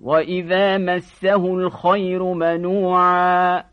وإذا مسه الخير منوعا